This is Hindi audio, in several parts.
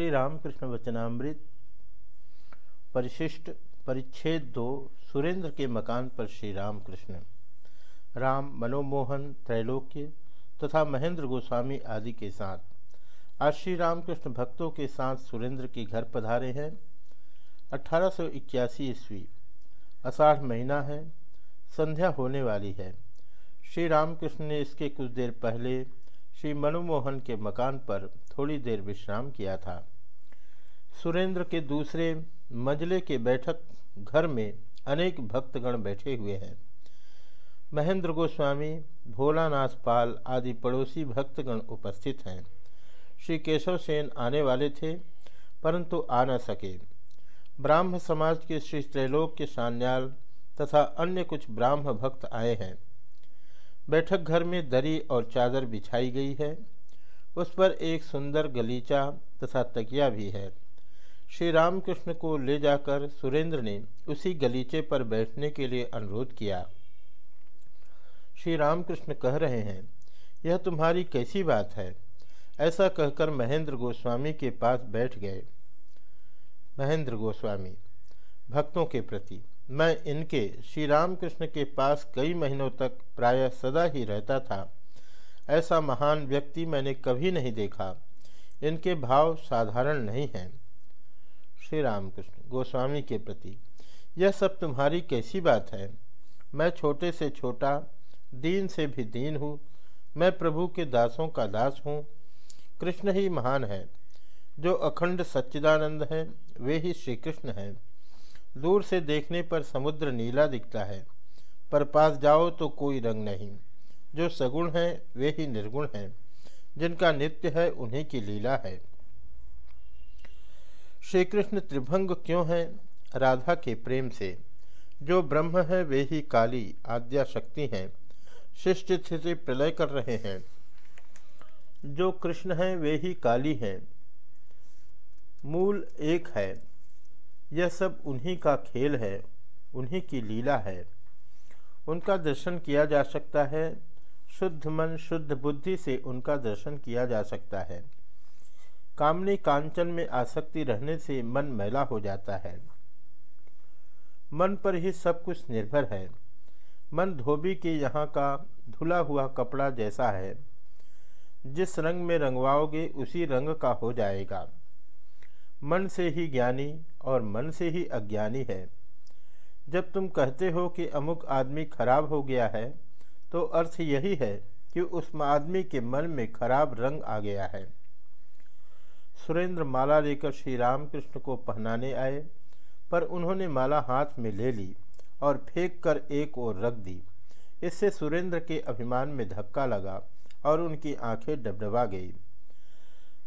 श्री रामकृष्ण वचनामृत, परिशिष्ट, परिच्छेद दो, सुरेंद्र के मकान पर श्री रामकृष्ण। राम मनोमोहन, त्रैलोक्य तथा महेंद्र गोस्वामी आदि के साथ। आज श्री रामकृष्ण भक्तों के साथ सुरेंद्र के घर पधारे हैं। अठारह सौ इक्यासी ईस्वी अषाढ़ महीना है, संध्या होने वाली है। श्री रामकृष्ण ने इसके कुछ देर पहले श्री मनोमोहन के मकान पर थोड़ी देर विश्राम किया था। सुरेंद्र के दूसरे मंजले के बैठक घर में अनेक भक्तगण बैठे हुए हैं। महेंद्र गोस्वामी, भोलानाथ पाल आदि पड़ोसी भक्तगण उपस्थित हैं। श्री केशव सेन आने वाले थे, परंतु आ न सके। ब्राह्म समाज के श्री त्रैलोक के सान्याल तथा अन्य कुछ ब्राह्म भक्त आए हैं। बैठक घर में दरी और चादर बिछाई गई है। उस पर एक सुंदर गलीचा तथा तकिया भी है। श्री रामकृष्ण को ले जाकर सुरेंद्र ने उसी गलीचे पर बैठने के लिए अनुरोध किया। श्री रामकृष्ण कह रहे हैं, यह तुम्हारी कैसी बात है? ऐसा कहकर महेंद्र गोस्वामी के पास बैठ गए। महेंद्र गोस्वामी, भक्तों के प्रति, मैं इनके श्री रामकृष्ण के पास कई महीनों तक प्रायः सदा ही रहता था। ऐसा महान व्यक्ति मैंने कभी नहीं देखा। इनके भाव साधारण नहीं हैं। श्री रामकृष्ण गोस्वामी के प्रति, यह सब तुम्हारी कैसी बात है? मैं छोटे से छोटा, दीन से भी दीन हूँ। मैं प्रभु के दासों का दास हूँ। कृष्ण ही महान है। जो अखंड सच्चिदानंद है, वे ही श्री कृष्ण हैं। दूर से देखने पर समुद्र नीला दिखता है। पर पास जाओ तो कोई रंग नहीं। जो सगुण है, वे ही निर्गुण हैं। जिनका नित्य है, उन्हीं की लीला है। श्री कृष्ण त्रिभंग क्यों है? राधा के प्रेम से। जो ब्रह्म है, वे ही काली आद्या शक्ति हैं। शिष्ट स्थिति प्रलय कर रहे हैं। जो कृष्ण है, वे ही काली हैं। मूल एक है। यह सब उन्हीं का खेल है, उन्हीं की लीला है। उनका दर्शन किया जा सकता है शुद्ध मन, शुद्ध बुद्धि से उनका दर्शन किया जा सकता है। कामनी कांचन में आसक्ति रहने से मन मैला हो जाता है। मन पर ही सब कुछ निर्भर है। मन धोबी के यहाँ का धुला हुआ कपड़ा जैसा है। जिस रंग में रंगवाओगे उसी रंग का हो जाएगा। मन से ही ज्ञानी और मन से ही अज्ञानी है। जब तुम कहते हो कि अमुक आदमी खराब हो गया है तो अर्थ यही है कि उस आदमी के मन में खराब रंग आ गया है। सुरेंद्र माला लेकर श्री रामकृष्ण को पहनाने आए, पर उन्होंने माला हाथ में ले ली और फेंक कर एक ओर रख दी। इससे सुरेंद्र के अभिमान में धक्का लगा और उनकी आँखें डबडबा गई।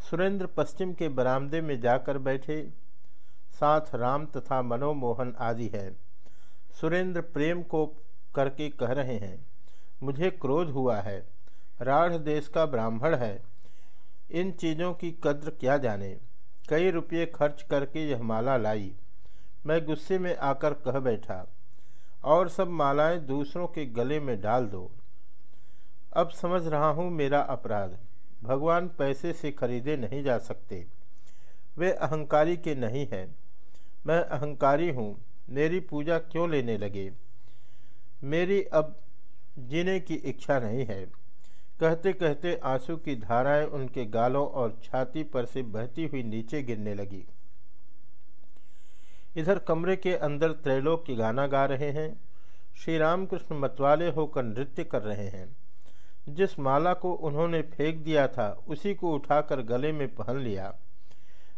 सुरेंद्र पश्चिम के बरामदे में जाकर बैठे। साथ राम तथा मनोमोहन आदि हैं। सुरेंद्र प्रेम को करके कह रहे हैं मुझे क्रोध हुआ है। राढ़ देश का ब्राह्मण है। इन चीज़ों की कद्र क्या जाने? कई रुपये खर्च करके यह माला लाई। मैं गुस्से में आकर कह बैठा, और सब मालाएँ दूसरों के गले में डाल दो। अब समझ रहा हूँ मेरा अपराध। भगवान पैसे से खरीदे नहीं जा सकते। वे अहंकारी के नहीं हैं। मैं अहंकारी हूँ। मेरी पूजा क्यों लेने लगे? मेरी अब जीने की इच्छा नहीं है। कहते कहते आँसू की धाराएँ उनके गालों और छाती पर से बहती हुई नीचे गिरने लगी। इधर कमरे के अंदर त्रैलोक की गाना गा रहे हैं। श्री रामकृष्ण मतवाले होकर नृत्य कर रहे हैं। जिस माला को उन्होंने फेंक दिया था, उसी को उठाकर गले में पहन लिया।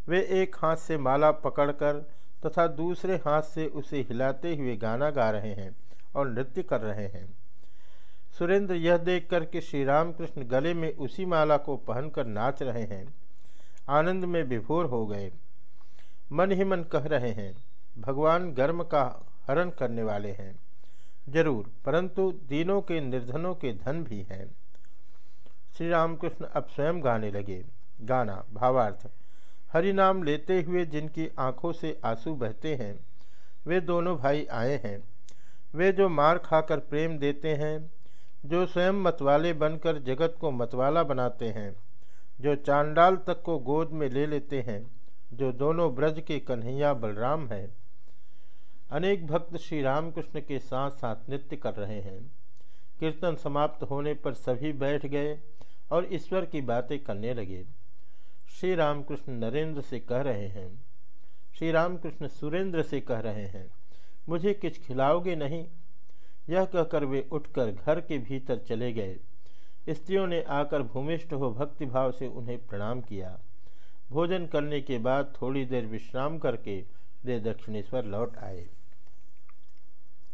वे एक हाथ से माला पकड़कर तथा दूसरे हाथ से उसे हिलाते हुए गाना गा रहे हैं और नृत्य कर रहे हैं। सुरेंद्र यह देखकर कि श्री रामकृष्ण गले में उसी माला को पहनकर नाच रहे हैं। आनंद में विभोर हो गए। मन ही मन कह रहे हैं, भगवान गर्म का हरण करने वाले हैं। ज़रूर, परंतु दीनों के निर्धनों के धन भी हैं। श्री रामकृष्ण अब स्वयं गाने लगे। गाना, भावार्थ हरि नाम लेते हुए जिनकी आँखों से आँसू बहते हैं, वे दोनों भाई आए हैं। वे जो मार खाकर प्रेम देते हैं जो स्वयं मतवाले बनकर जगत को मतवाला बनाते हैं, जो चांडाल तक को गोद में ले लेते हैं, जो दोनों ब्रज के कन्हैया बलराम हैं। अनेक भक्त श्री रामकृष्ण के साथ साथ नृत्य कर रहे हैं। कीर्तन समाप्त होने पर सभी बैठ गए और ईश्वर की बातें करने लगे। श्री रामकृष्ण नरेंद्र से कह रहे हैं, श्री रामकृष्ण सुरेंद्र से कह रहे हैं, मुझे कुछ खिलाओगे नहीं? यह कहकर वे उठकर घर के भीतर चले गए। स्त्रियों ने आकर भूमिष्ठ हो भक्तिभाव से उन्हें प्रणाम किया। भोजन करने के बाद थोड़ी देर विश्राम करके वे दक्षिणेश्वर लौट आए।